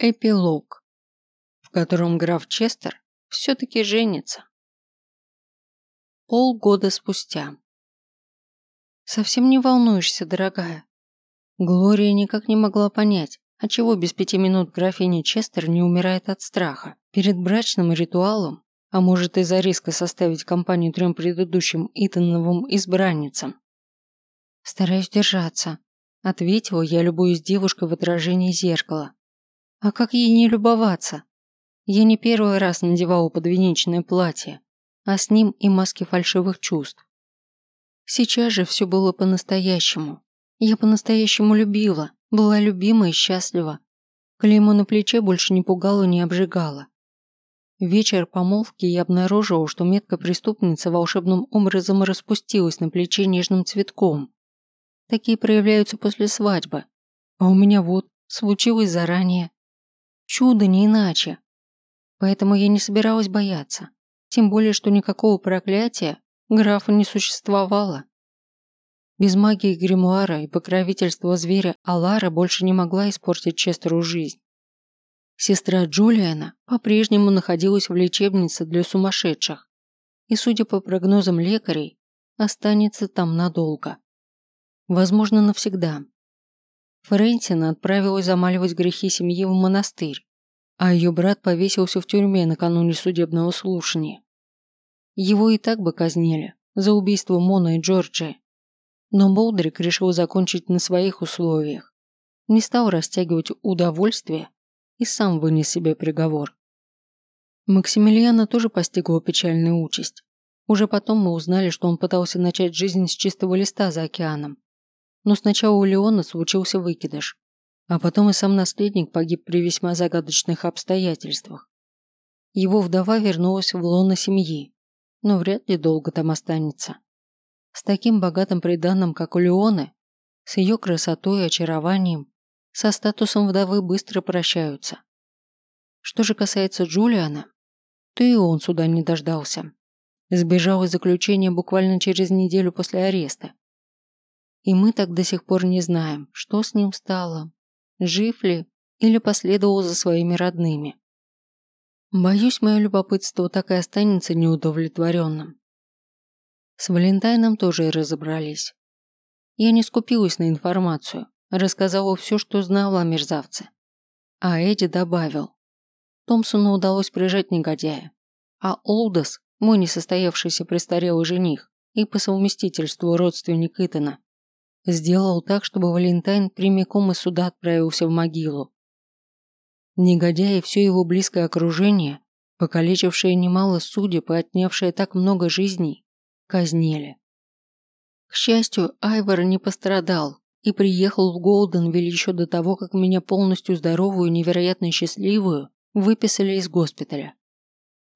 Эпилог, в котором граф Честер все-таки женится. Полгода спустя. «Совсем не волнуешься, дорогая?» Глория никак не могла понять, отчего без пяти минут графиня Честер не умирает от страха перед брачным ритуалом, а может из-за риска составить компанию трем предыдущим Итановым избранницам. «Стараюсь держаться», – ответила я, любуюсь девушкой в отражении зеркала, а как ей не любоваться? Я не первый раз надевала подвенечное платье, а с ним и маски фальшивых чувств. Сейчас же все было по-настоящему. Я по-настоящему любила, была любима и счастлива. Клеймо на плече больше не пугало, не обжигало. Вечер помолвки я обнаружила, что метка преступницы волшебным образом распустилась на плече нежным цветком. Такие проявляются после свадьбы. А у меня вот, случилось заранее. Чудо не иначе. Поэтому я не собиралась бояться. Тем более, что никакого проклятия графа не существовало. Без магии гримуара и покровительства зверя Алара больше не могла испортить Честеру жизнь. Сестра Джулиана по-прежнему находилась в лечебнице для сумасшедших и, судя по прогнозам лекарей, останется там надолго. Возможно, навсегда. Фрэнсина отправилась замаливать грехи семьи в монастырь, а ее брат повесился в тюрьме накануне судебного слушания. Его и так бы казнили за убийство Мона и Джорджи. Но Болдрик решил закончить на своих условиях. Не стал растягивать удовольствие и сам вынес себе приговор. Максимилиана тоже постигла печальную участь. Уже потом мы узнали, что он пытался начать жизнь с чистого листа за океаном, но сначала у Леона случился выкидыш, а потом и сам наследник погиб при весьма загадочных обстоятельствах. Его вдова вернулась в лоно семьи, но вряд ли долго там останется. С таким богатым приданным, как у Леоны, с ее красотой и очарованием, со статусом вдовы быстро прощаются. Что же касается Джулиана, то и он сюда не дождался. Сбежал из заключения буквально через неделю после ареста и мы так до сих пор не знаем, что с ним стало, жив ли или последовал за своими родными. Боюсь, мое любопытство так и останется неудовлетворенным. С Валентайном тоже и разобрались. Я не скупилась на информацию, рассказала все, что знала о мерзавце. А Эдди добавил. Томпсону удалось прижать негодяя, а Олдос, мой несостоявшийся престарелый жених и по совместительству родственник Итана, Сделал так, чтобы Валентайн прямиком из суда отправился в могилу. Негодяй и все его близкое окружение, покалечившее немало судеб и отнявшее так много жизней, казнили. К счастью, Айвор не пострадал и приехал в Голденвиль еще до того, как меня полностью здоровую и невероятно счастливую выписали из госпиталя.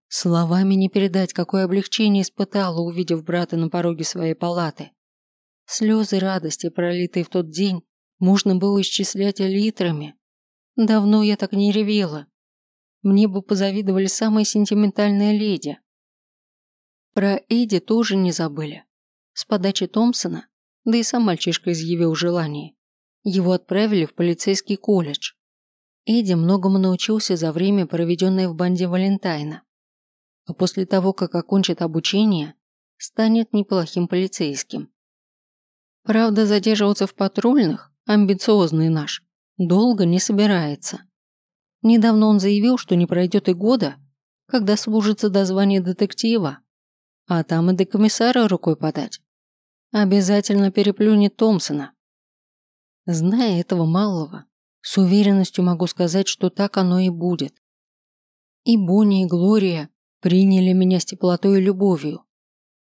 Словами не передать, какое облегчение испытала, увидев брата на пороге своей палаты. Слезы радости, пролитые в тот день, можно было исчислять литрами. Давно я так не ревела. Мне бы позавидовали самые сентиментальные леди. Про Эдди тоже не забыли. С подачи Томпсона, да и сам мальчишка изъявил желание, его отправили в полицейский колледж. Эдди многому научился за время, проведенное в банде Валентайна. А после того, как окончит обучение, станет неплохим полицейским. Правда, задерживаться в патрульных, амбициозный наш, долго не собирается. Недавно он заявил, что не пройдет и года, когда служится до звания детектива, а там и до комиссара рукой подать. Обязательно переплюнет Томпсона. Зная этого малого, с уверенностью могу сказать, что так оно и будет. И Бонни, и Глория приняли меня с теплотой и любовью,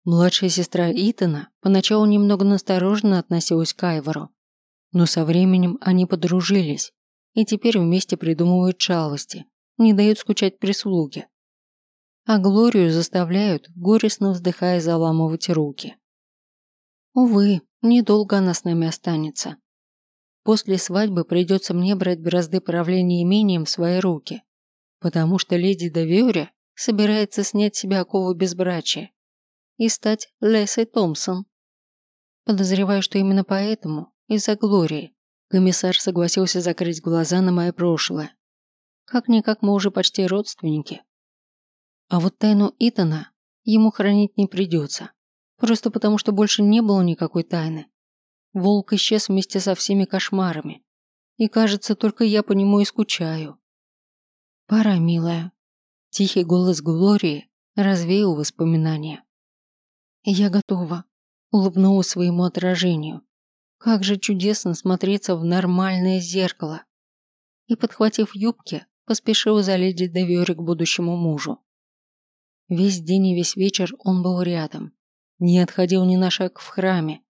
Младшая сестра Итана поначалу немного настороженно относилась к Айвору, но со временем они подружились и теперь вместе придумывают шалости, не дают скучать прислуге. А Глорию заставляют, горестно вздыхая, заламывать руки. Увы, недолго она с нами останется. После свадьбы придется мне брать бразды правления имением в свои руки, потому что леди Девюре собирается снять с себя оковы безбрачия и стать Лесой Томпсон. Подозреваю, что именно поэтому, из-за Глории, комиссар согласился закрыть глаза на мое прошлое. Как-никак мы уже почти родственники. А вот тайну Итана ему хранить не придется. Просто потому, что больше не было никакой тайны. Волк исчез вместе со всеми кошмарами. И кажется, только я по нему и скучаю. Пора, милая. Тихий голос Глории развеял воспоминания. Я готова. Улыбнулась своему отражению. Как же чудесно смотреться в нормальное зеркало. И, подхватив юбки, поспешила за леди к будущему мужу. Весь день и весь вечер он был рядом, не отходил ни на шаг в храме,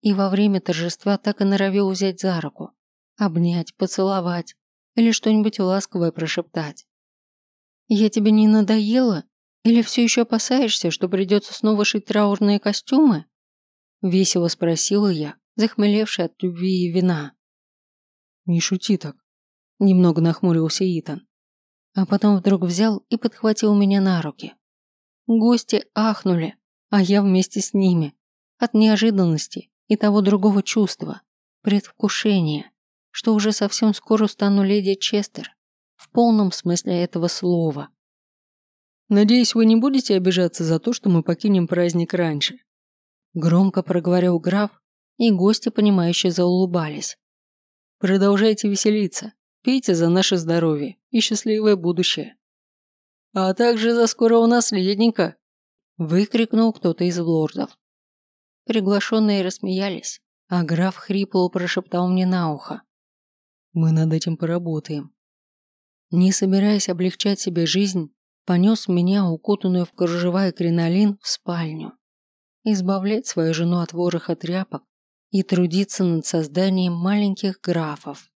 и во время торжества так и норовил взять за руку, обнять, поцеловать или что-нибудь ласковое прошептать. «Я тебе не надоела? Или все еще опасаешься, что придется снова шить траурные костюмы?» Весело спросила я, захмелевшая от любви и вина. «Не шути так», – немного нахмурился Итан. А потом вдруг взял и подхватил меня на руки. Гости ахнули, а я вместе с ними. От неожиданности и того другого чувства, предвкушения, что уже совсем скоро стану леди Честер, в полном смысле этого слова. «Надеюсь, вы не будете обижаться за то, что мы покинем праздник раньше», громко проговорил граф, и гости, понимающе заулыбались. «Продолжайте веселиться, пейте за наше здоровье и счастливое будущее» а также за скорого наследника!» – выкрикнул кто-то из лордов. Приглашенные рассмеялись, а граф хрипло прошептал мне на ухо. «Мы над этим поработаем». Не собираясь облегчать себе жизнь, понес меня, укутанную в кружева и кринолин, в спальню. Избавлять свою жену от вороха тряпок и трудиться над созданием маленьких графов.